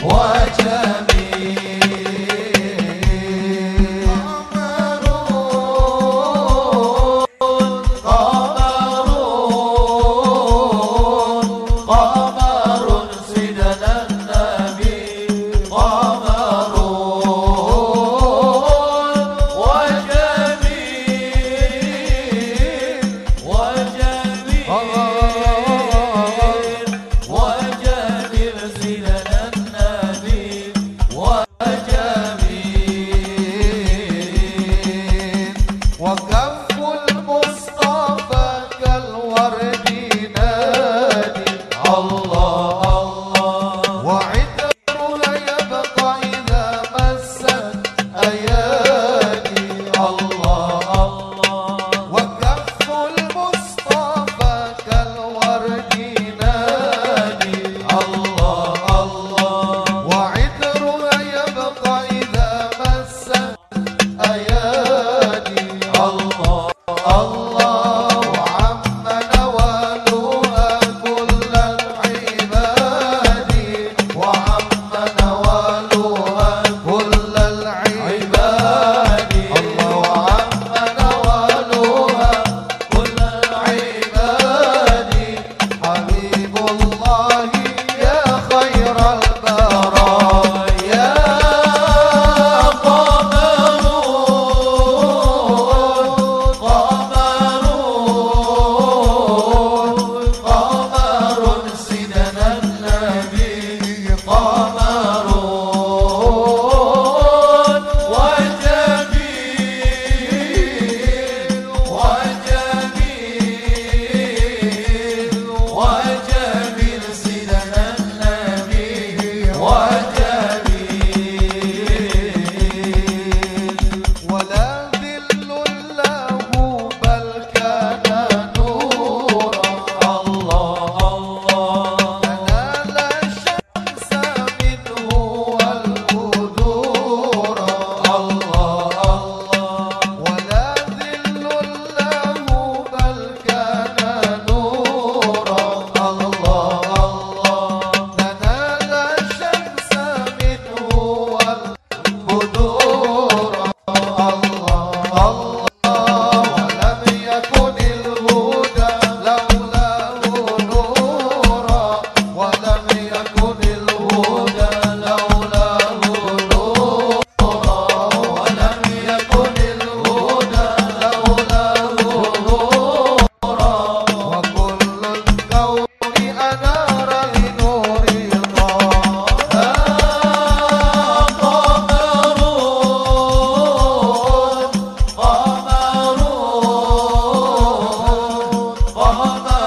What? corre. Oh,